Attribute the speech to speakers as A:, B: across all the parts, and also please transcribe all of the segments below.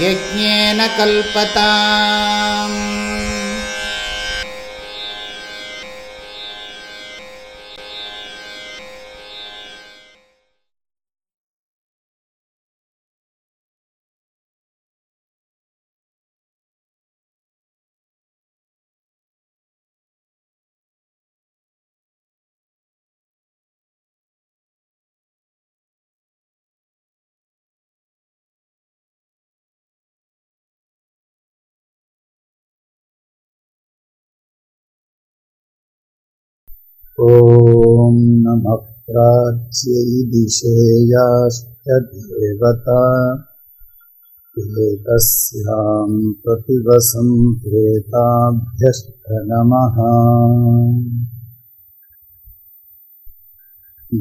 A: यज्ञेन कल्पताम्।
B: ॐ नमः प्राच्यै दिशेयाश्च देवता एकस्यां प्रतिवसन्तेताभ्यश्च नमः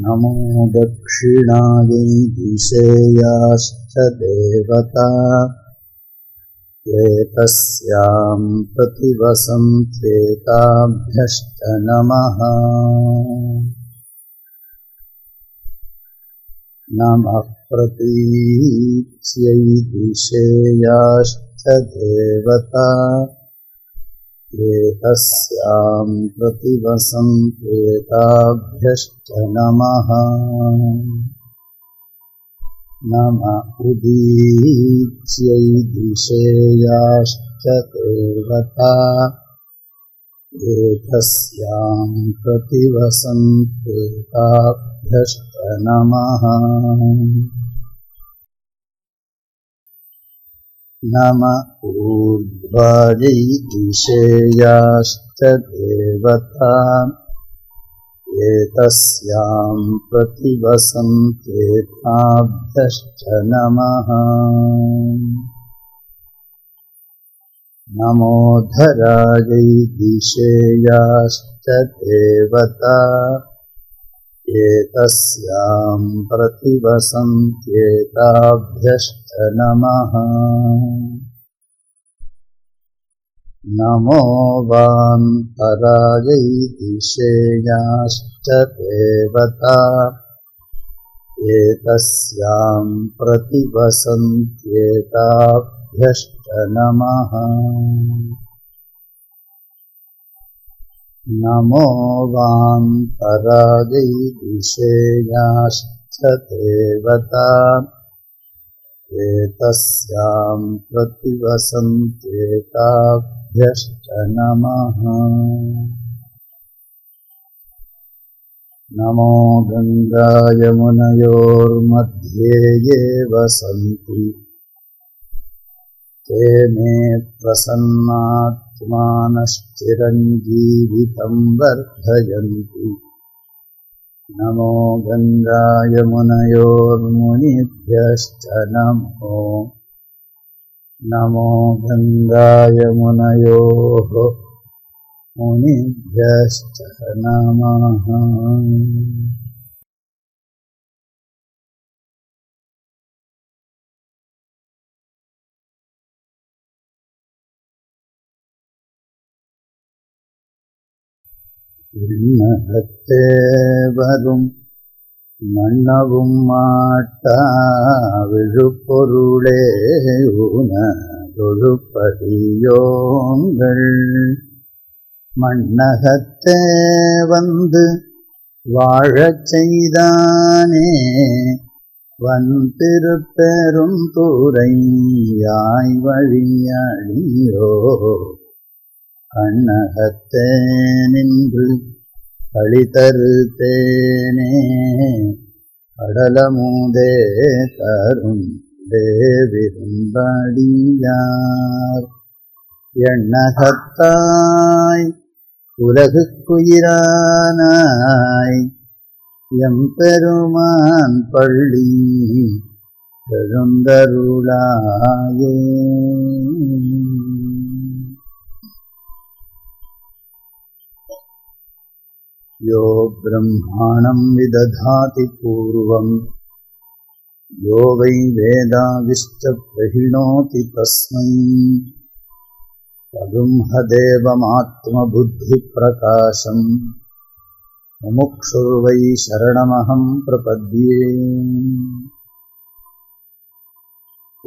B: नमो दक्षिणायै दिशेयाश्च देवता एतस्यां प्रतिवसन्तेताभ्यश्च नमः नमः प्रतीच्यै दिशेयाश्च देवता एतस्यां प्रतिवसन्तेताभ्यश्च नमः नम उदीच्यै दिशेयाश्च देवता एतस्यां प्रतिवसन्तेताभ्यश्च नमः नम ऊर्ध्वायै दिशेयाश्च देवता एतस्यां प्रतिवसन्तेताभ्यश्च नमः नमो धरायै दिशेयाश्च देवता। एतस्यां प्रतिवसन्त्येताभ्यश्च नमः नमो वान्तरायै दिशेयाश्च देवता एतस्यां प्रतिवसन्त्येताभ्यश्च नमः। नमो वान्तरायै दिशेयाश्च देवता एतस्यां प्रतिवसन्त्येताभ्यश्च नमः गङ्गायमुनयोर्मध्ये ये वसन्ति ते मे प्रसन्नात्मानश्चिरञ्जीवितं वर्धयन्ति। नमो गङ्गायमुनयोर्मुनिभ्यश्च नमो नमो गन्दाय मुनयोः मुनिभ्यस्तः नमः மன்னவும் மாட்டா விழுப்பொருளே உனதொழுப்படியோங்கள் மன்னகத்தே வந்து வாழச் செய்தானே வன் திருப்பெரும் தூரையாய் வழியழியோ கண்ணகத்தே நின்று களிதரு தேனே கடலமுதே தரும் தேவிரும்படியார் எண்ணகத்தாய் உலகுக்குயிரானாய் எம்பெருமான் பள்ளி எழுந்தருளாயே. यो ब्रह्माणं विदधाति पूर्वम्। यो वै वेदाविश्च प्रहिणोति तस्मै। तगुंहदेवमात्मबुद्धिप्रकाशम् मुमुक्षुर्वै शरणमहं प्रपद्ये।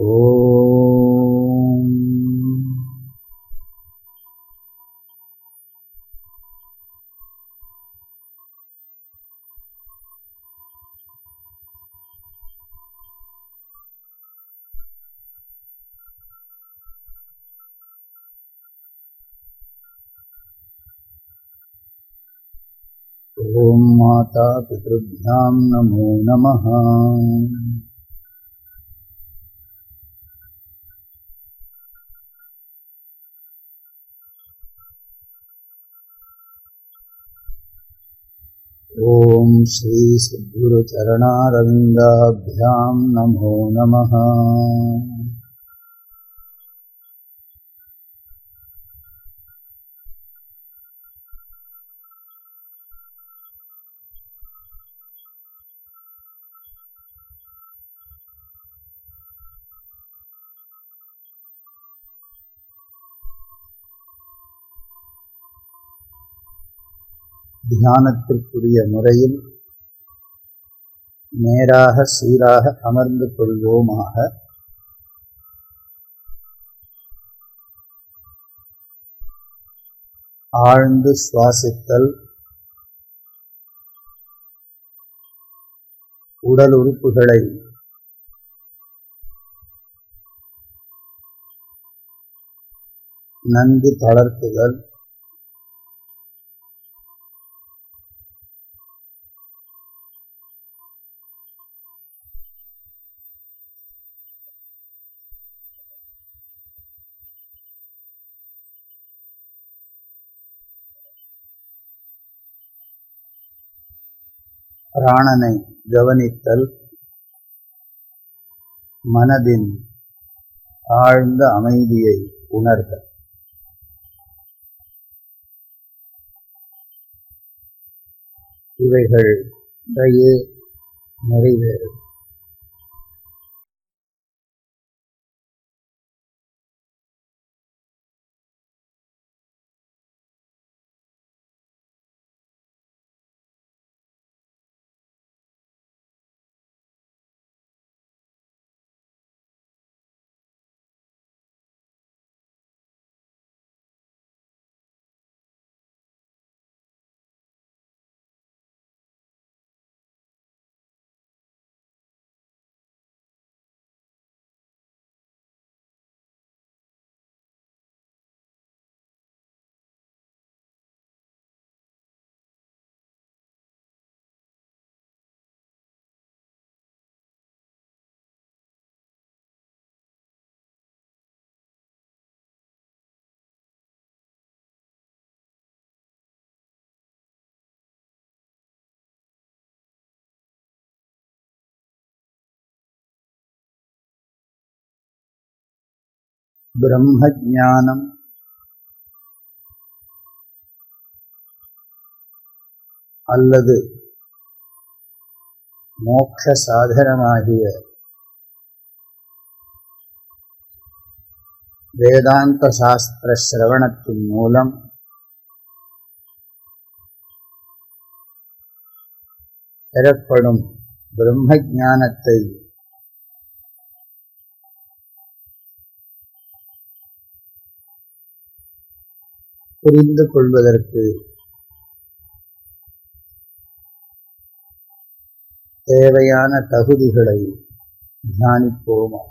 B: ॐ ॐ माता पितृभ्यां नमो नमः। ॐ श्रीसद्गुरुचरणारविन्दाभ्यां नमो नमः தியானத்திற்குரிய முறையில் நேராக சீராக அமர்ந்து கொள்வோமாக. ஆழ்ந்து சுவாசித்தல் உடல் உறுப்புகளை நன்கு தளர்த்துதல் பிராணனை கவனித்தல் மனதின் ஆழ்ந்த அமைதியை உணர்தல். இவைகள் இடையே நிறைவேறும். பிரம்மஜானம் அல்லது மோட்ச சாதனமாகிய வேதாந்த சாஸ்திர சிரவணத்தின் மூலம் பெறப்படும் பிரம்ம ஞானத்தை புரிந்து கொள்வதற்கு தேவையான தகுதிகளை தியானிப்போமா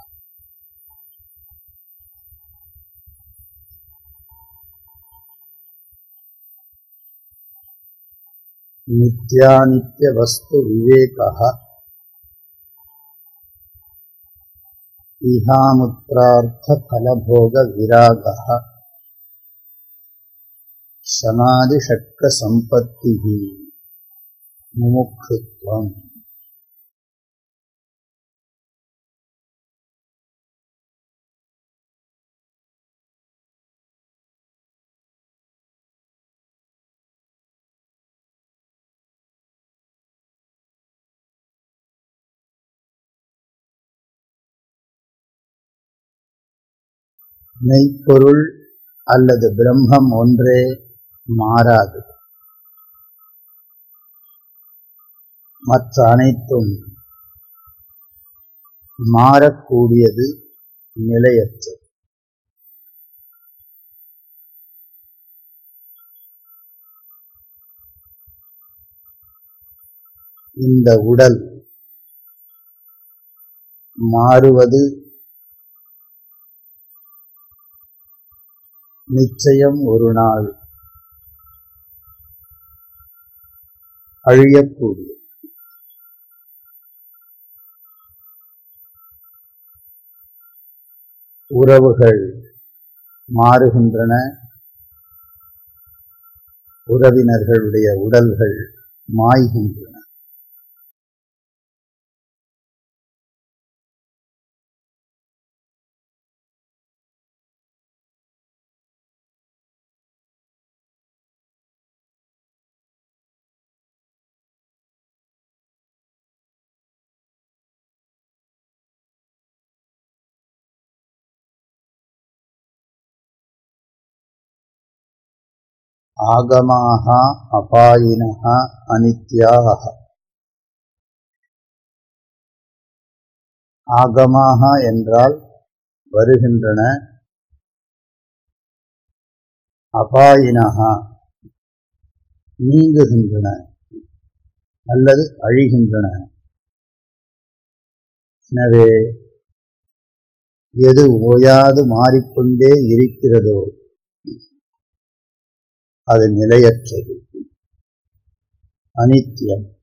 B: नित्यानित्यवस्तुविवेकः इहामुत्रार्थफलभोगविरागः சமாதிஷட்கசம்பத்திः முமுட்சுத்வம் மெய்ப்பொருள் அல்லது பிரம்மம் ஒன்றே மாறாது. மற்ற அனைத்தும் மாறக்கூடியது நிலையற்றது. இந்த உடல் மாறுவது நிச்சயம் ஒரு நாள். அழியக்கூடிய உறவுகள் மாறுகின்றன. உறவினர்களுடைய உடல்கள் மாய்கின்றன. ஆகமாக அபாயின அனித்யாக ஆகமாக என்றால் வருகின்றன। அபாயினகா நீங்குகின்றன அல்லது அழிகின்றன। எனவே எது ஓயாது மாறிக்கொண்டே இருக்கிறதோ அது நிலையற்றது. அனித்தியம்.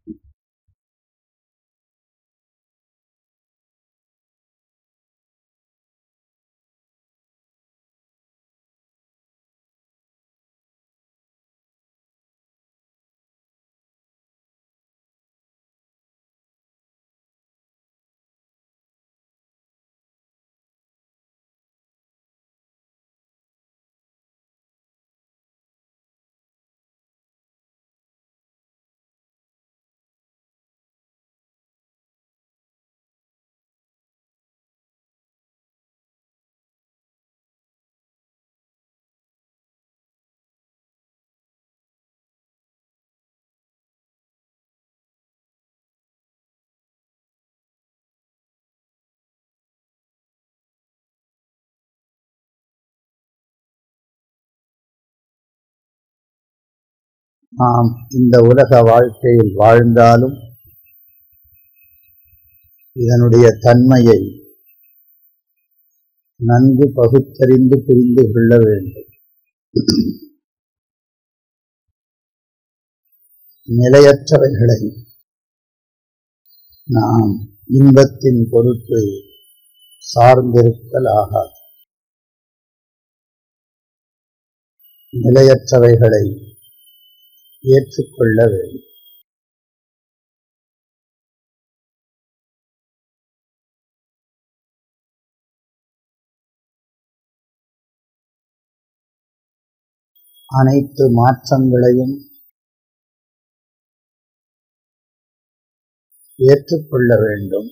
B: நாம் இந்த உலக வாழ்க்கையில் வாழ்ந்தாலும் இதனுடைய தன்மையை நன்கு பகுத்தறிந்து புரிந்து கொள்ள வேண்டும். நிலையற்றவைகளை நாம் இன்பத்தின் பொருட்டு சார்ந்திருத்தல் ஆகாது. நிலையற்றவைகளை ஏற்றுக்கொள்ள வேண்டும். அனைத்து மாற்றங்களையும் ஏற்றுக்கொள்ள வேண்டும்.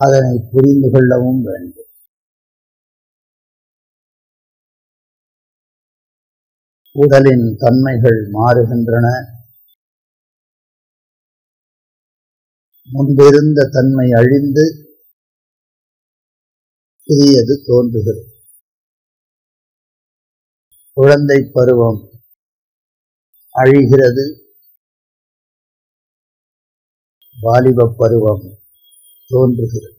B: அதனை புரிந்து கொள்ளவும் வேண்டும். உடலின் தன்மைகள் மாறுகின்றன. முன்பிருந்த தன்மை அழிந்து புதியது தோன்றுகிறது. குழந்தை பருவம் அழிகிறது. வாலிப பருவம் தோன்றுகிறது.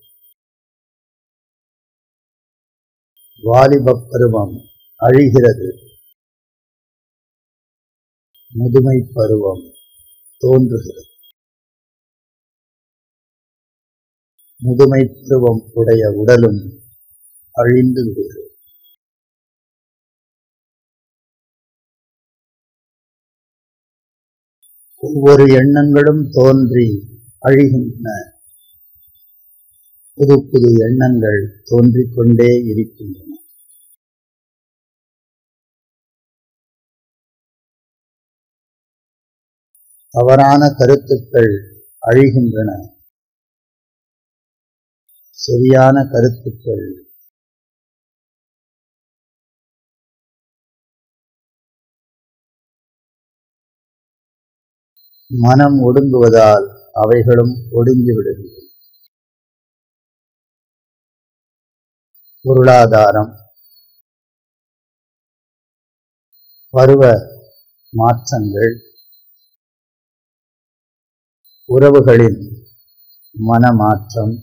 B: வாலிப பருவம் அழிகிறது. முதுமை பருவம் தோன்றுகிறது. முதுமை பருவம் உடைய உடலும் அழிந்து விடுகிறது. ஒவ்வொரு எண்ணங்களும் தோன்றி அழிகின்றன. புது புது எண்ணங்கள் தோன்றிக்கொண்டே இருக்கின்றன. தவறான கருத்துக்கள் அழிகின்றன. சரியான கருத்துக்கள் மனம் ஒடுங்குவதால் அவைகளும் ஒடுங்கிவிடுகிறது பொருளாதாரம் பருவ மாற்றங்கள் உறவுகளின் மனமாற்றம்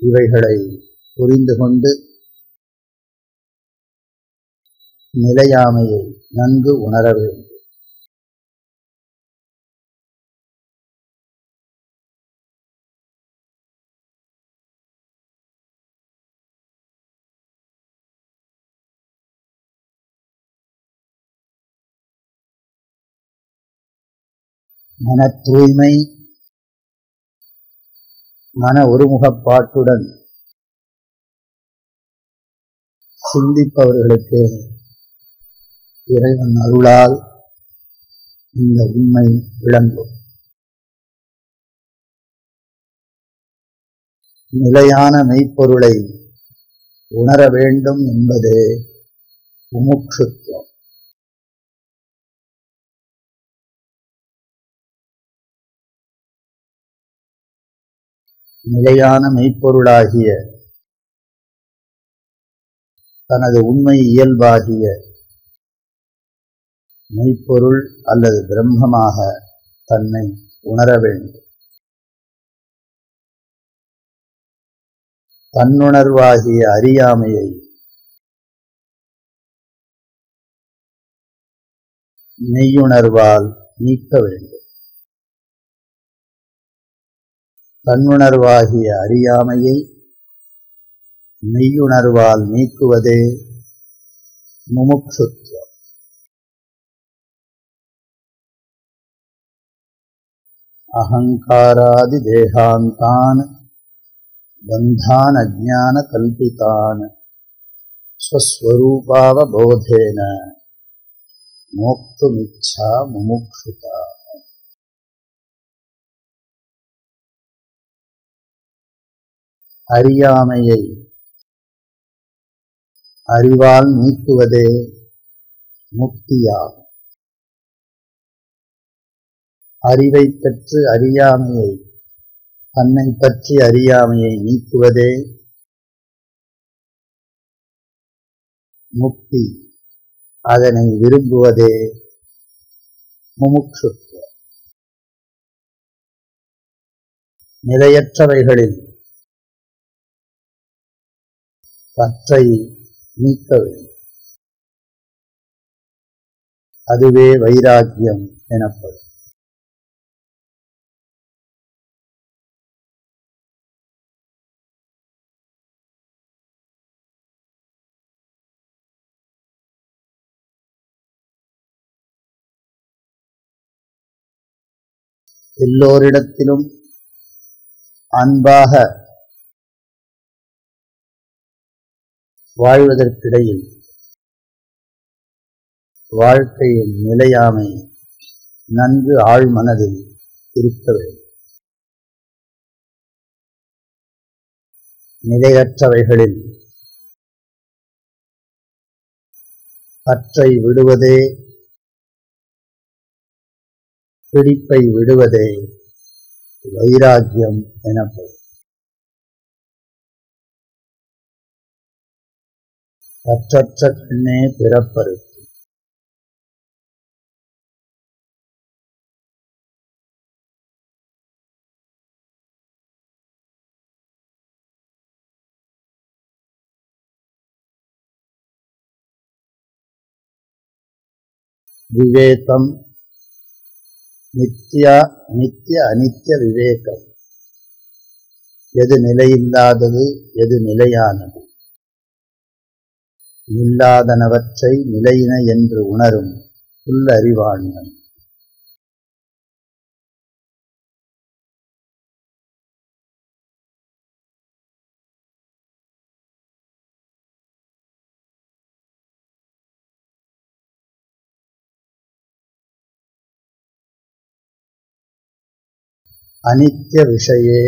B: இவைகளை புரிந்து கொண்டு நிலையாமையை நன்கு உணர வேண்டும். மன தூய்மை மன ஒருமுகப்பாட்டுடன் சிந்திப்பவர்களுக்கு இறைவன் அருளால் இந்த உண்மை விளங்கும். நிலையான மெய்ப்பொருளை உணர வேண்டும் என்பது முமுட்சுத்துவம். நிலையான மெய்ப்பொருளாகிய தனது உண்மை இயல்பாகிய மெய்ப்பொருள் அல்லது பிரம்மமாக தன்னை உணர வேண்டும். தன்னுணர்வாகிய அறியாமையை மெய்யுணர்வால் நீக்க வேண்டும். தன்னுணர்வாகிய அறியாமையை மெய்யுணர்வால் நீக்குவதே முமுட்சுத்துவம். அகங்காராதி தேகாந்தான் பந்தான் அஜான கல்பிதான் ஸ்வஸ்வரூபாவபோதேன மோக்துமிச்சா முமுக்ஷுதா அறியாமையை. அறிவால் நீக்குவதே முக்தியாகும். அறிவை பற்று அறியாமையை தன்னை பற்றி அறியாமையை நீக்குவதே முக்தி. அதனை விரும்புவதே முமுட்சுத்துவம். நிறையற்றவைகளில் பற்றை நீக்க வேண்டும். அதுவே வைராக்கியம் எனப்படும். எல்லோரிடத்திலும் அன்பாக வாழ்வதற்கிடையில் வாழ்க்கையின் நிலையாமை நன்கு ஆழ்மனதில் இருக்க வேண்டும். நிலையற்றவைகளில் பற்றை விடுவதே பிடிப்பை விடுவதே வைராக்கியம் எனப்படும். பற்றற்ற கண்ணே பிறப்பருக்கு. விவேகம் நித்யா நித்திய அனித்திய விவேகம். எது நிலையில்லாதது எது நிலையானது? இல்லாதனவற்றை நிலையின என்று உணரும் புல்லறிவாண்மை அனித்ய விஷயே.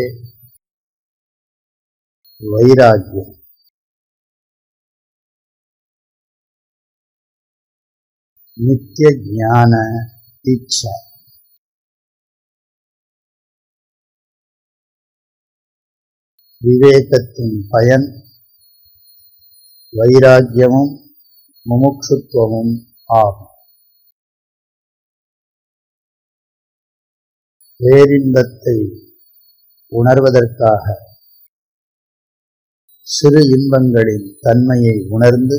B: வைராக்கியம். நித்திய ஞான இச்சா விவேகத்தின் பயன் வைராக்கியமும் முமுட்சுத்துவமும் ஆகும். பேரின்பத்தை உணர்வதற்காக சிறு இன்பங்களின் தன்மையை உணர்ந்து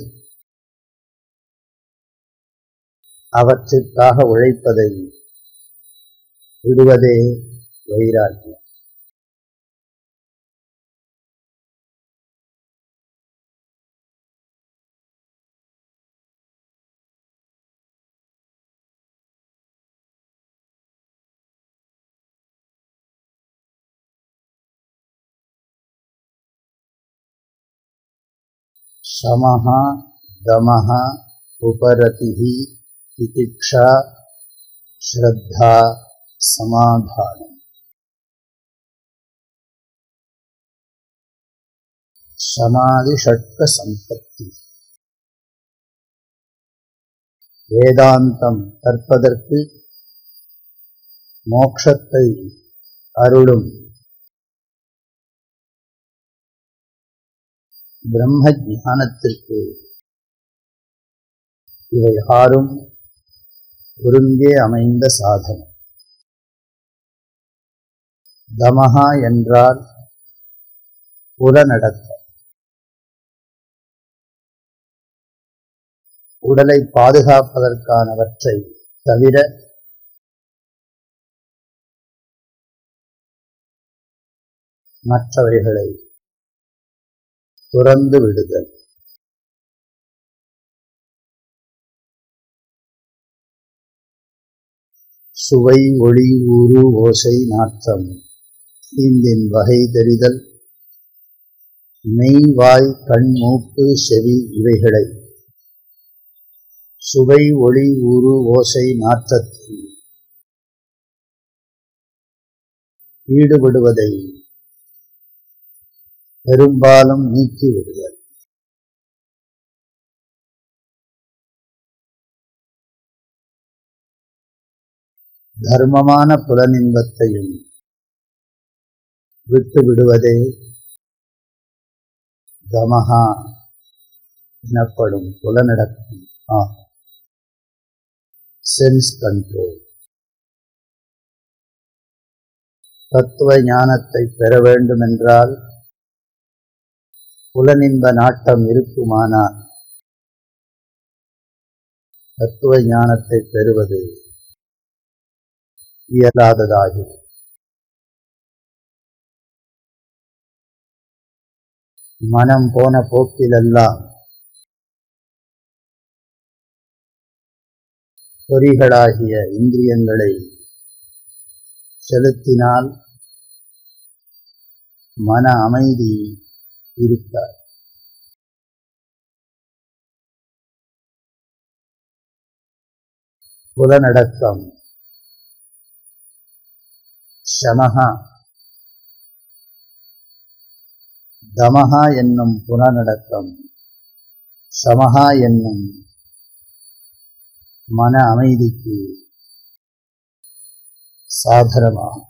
B: அவற்றிற்காக உழைப்பதை விடுவதே வைராக்கியம் शमः दमः उपरतिः திதிக்ஷா ஸ்ரத்தா சமாதானம் சமாதி ஷட்க சம்பத்தி வேதாந்தம் கற்பதற்கு மோக்ஷத்தை அருளும்। பிரம்ம ஜானத்திற்கு இவை ஆறும் ஒருங்கே அமைந்த சாதனம். தமஹா என்றால் உடனடக்கம். உடலை பாதுகாப்பதற்கானவற்றை தவிர மற்றவைகளை துறந்து விடுதல். சுவை ஒளி உரு ஓசை நாற்றம் இந்தின் வகை தெரிதல். மெய் வாய் கண் மூக்கு செவி இவைகளை. சுவை ஒளி உரு ஓசை நாற்றத்தில். ஈடுபடுவதை பெரும்பாலும் நீக்கிவிடுதல். தர்மமான புலனின்பத்தையும் விட்டு விடுவதே தமஹா எனப்படும் புலனடக்கம் ஆகும். சென்ஸ் கண்ட்ரோல் தத்துவ ஞானத்தை பெற வேண்டுமென்றால் புலனின்ப நாட்டம் இருக்குமானால் தத்துவ ஞானத்தை பெறுவது இயலாததாகும் மனம் போன போக்கிலெல்லாம் பொறிகளாகிய இந்திரியங்களை செலுத்தினால் மன அமைதி இருக்கார் புலனடக்கம் சமஹா தமஹா என்னும் புலனடக்கம் சமஹா என்னும் மன அமைதிக்கு சாதனமாகும்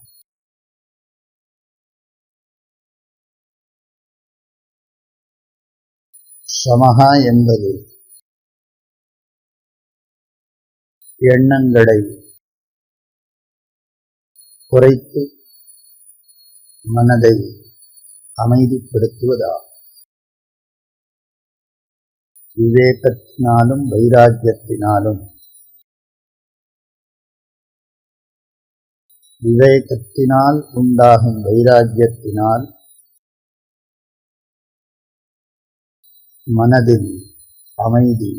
B: சமஹா என்பது எண்ணங்களை குறைத்து மனதை அமைதிப்படுத்துவதாகும் விவேகத்தினாலும் வைராக்கியத்தினாலும் விவேகத்தினால் உண்டாகும் வைராக்கியத்தினால் மனதில் அமைதி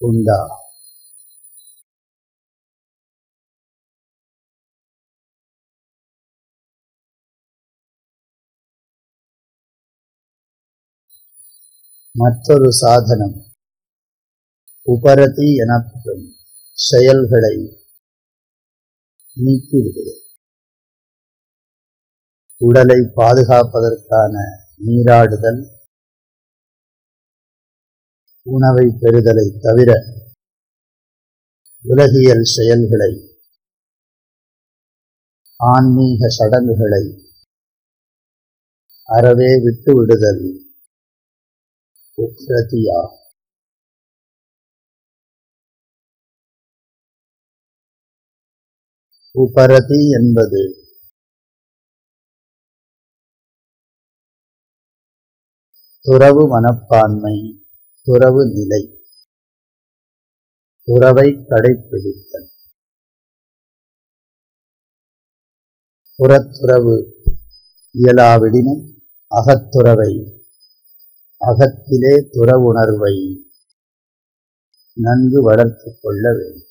B: உண்டாகும் மற்றொரு சாதனம். உபரதி எனப்படும் செயல்களை நீக்கிவிடுவது உடலை பாதுகாப்பதற்கான நீராடுதல். உணவை பெறுதலை தவிர உலகியல் செயல்களை ஆன்மீக சடங்குகளை அறவே விட்டு விடுதல் உபரதி என்பது. துறவு மனப்பான்மை துறவு நிலை. துறவை கடைப்பிடித்தல். புறத்துறவு இயலாவிடினும் அகத்துறவை. அகத்திலே துறவுணர்வை நன்கு வளர்த்து கொள்ள வேண்டும்.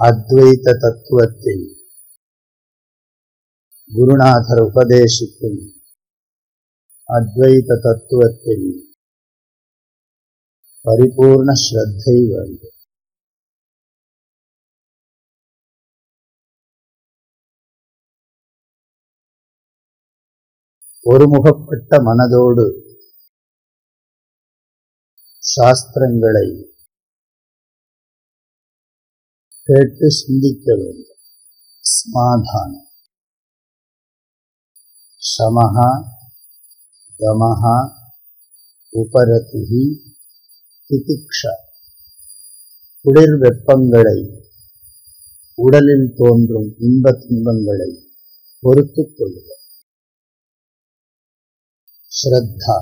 B: அத்வைத தத்துவத்தில் குருநாதர் உபதேசிக்கும் அத்வைத தத்துவத்தில் பரிபூர்ண ஸ்ரத்தை வேண்டும். ஒருமுகப்பட்ட மனதோடு சாஸ்திரங்களை கேட்டு சிந்திக்க வேண்டும். சமாதானம். சமஹா தமஹா உபரதி திதிக்ஷா. குளிர் வெப்பங்களை உடலில் தோன்றும் இன்ப துன்பங்களை பொறுத்துக் கொள்ளுதல். ஸ்ரத்தா.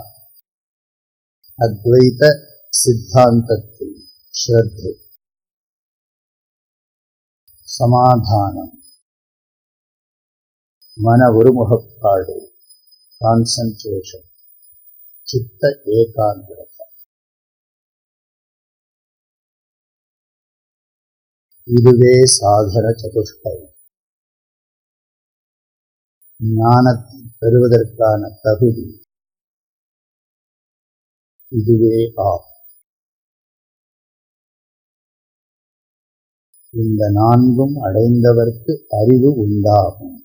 B: அத்வைத சித்தாந்தத்தில் ஸ்ரத்தை. சமாதானம். மன ஒருமுகப்பாடு. கான்சன்ட்ரேஷன் சித்த ஏகாகிரதை இதுவே சாதன சதுஷ்டயம் ஞானத்தை பெறுவதற்கான தகுதி. இதுவே ஆகும் இந்த நான்கும் அடைந்தவர்க்கு அறிவு உண்டாகும்.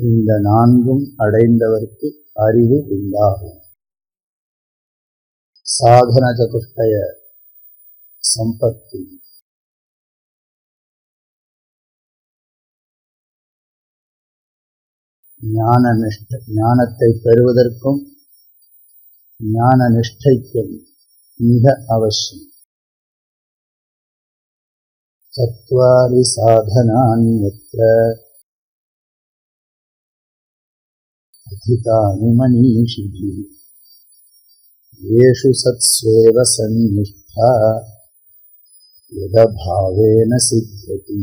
B: இந்த நான்கும் அடைந்தவர்க்கு அறிவு உண்டாகும். சாதன சதுஷ்டய சம்பத்தி. ஞான நிஷ்ட ஞானத்தை பெறுவதற்கும் ஞான நிஷ்டைக்கும் மிக அவசியம் சத்வாரி சாதனான்யத்ர अधितानि मनीषिभिः येषु सत्स्वेव सन्निष्ठा यदभावेन सिद्ध्यति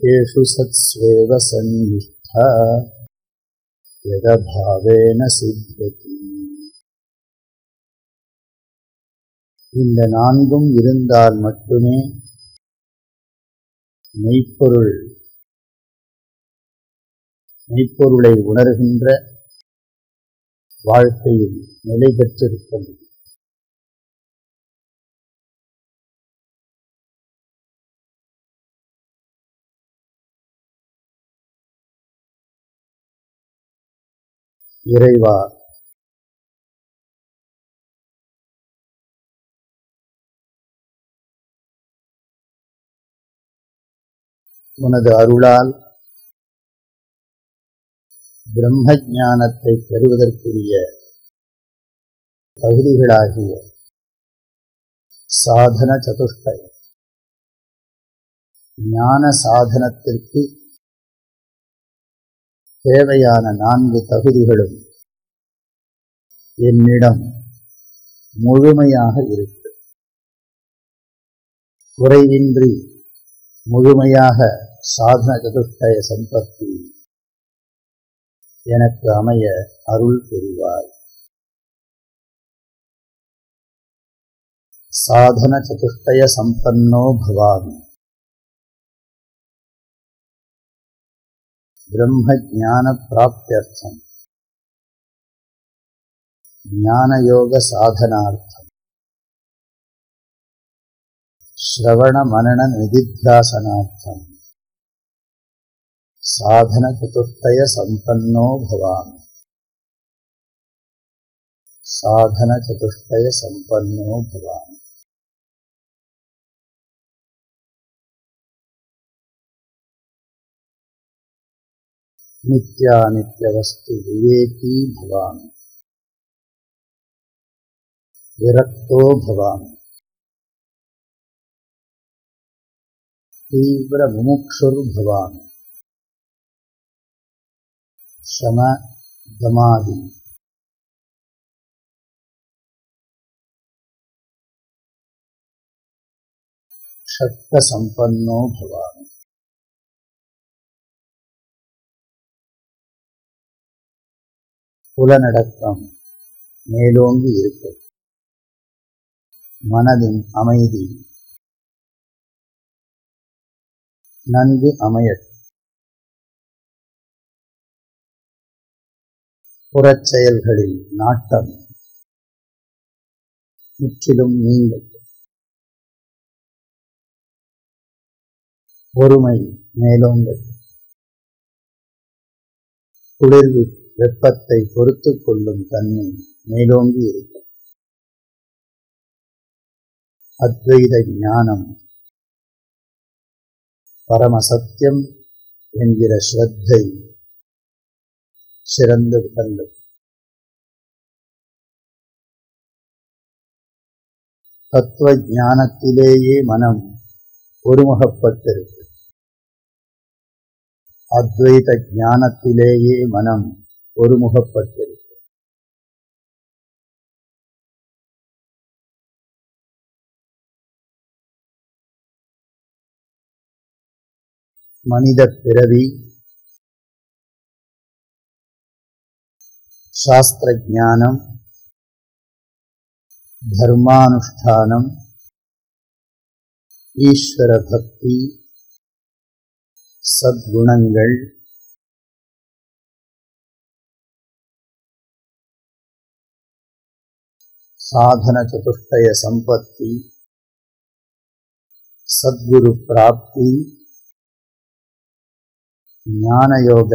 B: येषु सत्स्वेव सन्निष्ठा यदभावेन सिद्ध्यति இந்த நான்கும் இருந்தால் மட்டுமே மெய்ப்பொருள் மெய்ப்பொருளை உணர்கின்ற வாழ்க்கையில் நிலை பெற்றிருக்க முடியும் இறைவா. உனது அருளால் பிரம்ம ஞானத்தை பெறுவதற்குரிய தகுதிகளாகிய சாதன சதுஷ்டயம் ஞான சாதனத்திற்கு தேவையான நான்கு தகுதிகளும் என்னிடம் முழுமையாக இருக்கு. குறைவின்றி முழுமையாக சாதன சதுஷ்டய சம்பத்தி எனக்கு அமைய அருள் புரிவாய். சாதன சதுஷ்டய சம்பன்னோ பவாமி. ब्रह्मज्ञानप्राप्त्यर्थम् ज्ञानयोगसाधनार्थम् श्रवणमनननिदिध्यासनार्थम् साधनचतुष्टयसम्पन्नो भवामि साधनचतुष्टयसम्पन्नो भवामि नित्यानित्यवस्तुविवेकी भवामि विरक्तो भवामि तीव्रमुमुक्षुर्भवामि शमदमादि षट्कसम्पन्नो भवामि புலநடக்கம் மேலோங்கி இருப்பது மனதின் அமைதி. நன்கு அமையல் புறச் செயல்களில் நாட்டம். முற்றிலும் நீங்கள் பொறுமை மேலோங்கள் குளிர்வு வெப்பத்தை பொறுத்து கொள்ளும் தன்மை மேலோங்கி இருக்கும் அத்வைத ஞானம். பரமசத்தியம் என்கிற ஸ்ரத்தை சிறந்து விளங்கும் தத்துவ ஞானத்திலேயே மனம் ஒருமுகப்பட்டிருக்கு. அத்வைத ஞானத்திலேயே மனம் ஒருமுகப்பட்டிருக்கிறது மனித பிறவி. சாஸ்திர ஞானம் தர்மானுஷ்டானம். ஈஸ்வர பக்தி சத்குணங்கள். சாதன சதுஷ்டய சம்பத்தி சத்குரு பிராப்தி ஞானயோக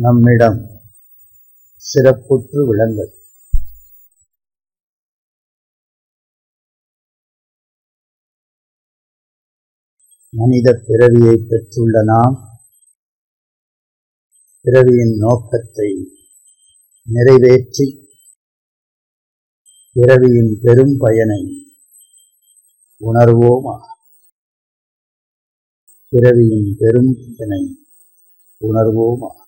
B: நம்மிடம் சிறப்புற்று விளங்கும் மனித பிறவியை பெற்றுள்ள நாம் பிறவியின் நோக்கத்தை நிறைவேற்றி பிறவியின் பெரும் பயனை உணர்வோமா? பிறவியின் பெரும் பயனை உணர்வோமா?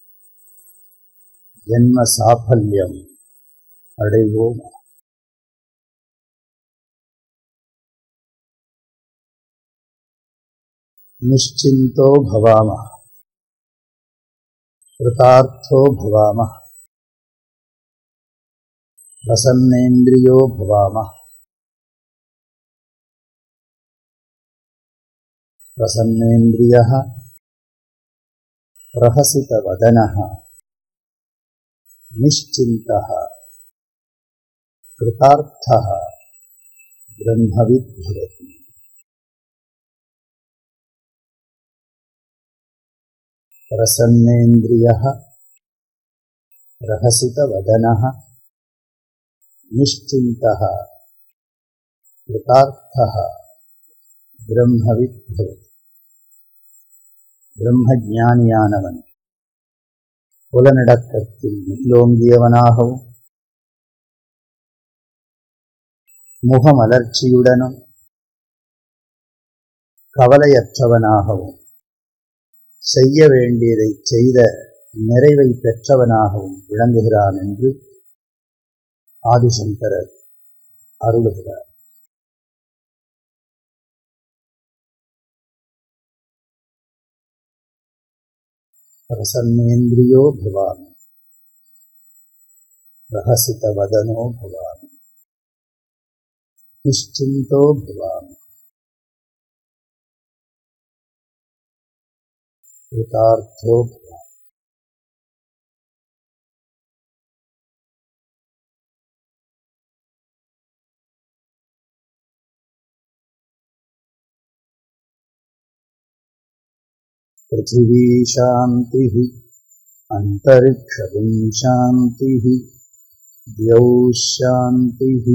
B: ஜென்ம சாஃபல்யம். அடைவோம். நிச்சிந்தோ பவாம. கிருதார்த்தோ பவாம. வசன்னேந்திரியோ பவாம. வசன்னேந்திரிய பிரஹசிதவதன निश्चिंत कृतार्थ। ब्रह्मविद भवति। प्रसन्नेन्द्रियः। रहसितवदनः। निश्चिन्तः। कृतार्थः। ब्रह्मविद् भवति। ब्रह्मज्ञानियानवन्। புலனடக்கத்தில் மேலோங்கியவனாகவும் முகமலர்ச்சியுடனும் கவலையற்றவனாகவும் செய்ய வேண்டியதை செய்த நிறைவை பெற்றவனாகவும் விளங்குகிறான் என்று ஆதிசங்கரர் அருளுகிறார். प्रसन्नेन्द्रियो भवामि। प्रहसितवदनो भवामि। निश्चिन्तो भवामि। कृतार्थो पृथिवीशान्तिः अन्तरिक्षविंशान्तिः द्यौशान्तिः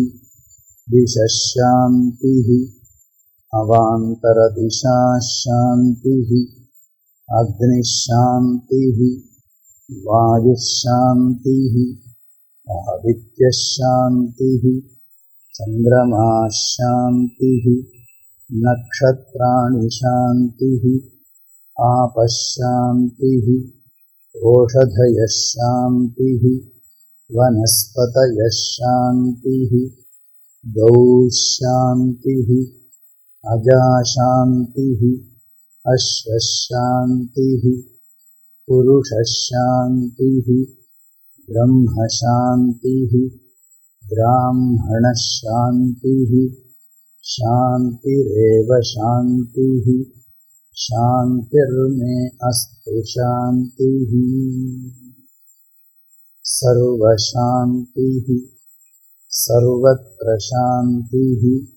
B: दिशशान्तिः अवान्तरदिशा शान्तिः अग्निःशान्तिः वायुःशान्तिः चन्द्रमाशान्तिः नक्षत्राणि शान्तिः। नक्षत्राणिशान्तिः आपशान्तिः ओषधयः शान्तिः वनस्पतयः शान्तिः गौः शान्तिः अजाशान्तिः अश्वशान्तिः पुरुषशान्तिः ब्रह्मशान्तिः ब्राह्मणशान्तिः शान्तिरेव शान्तिः शान्तिर्मे अस्तु शान्तिः। सर्वशान्तिः सर्वत्र शान्तिः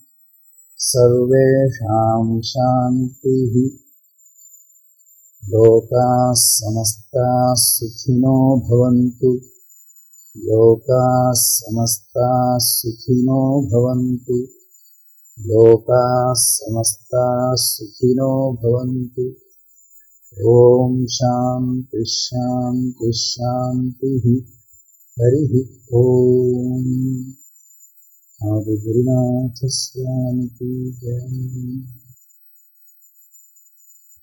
B: सर्वेषां शान्तिः। लोकाः समस्ताः सुखिनो भवन्तु। लोकाः समस्ताः सुखिनो भवन्तु लोकाः समस्ताः सुखिनो भवन्तु। ॐ शान्तिः शान्तिः शान्तिः। हरिः ॐ आदिगुरुनाथस्वामिकी जय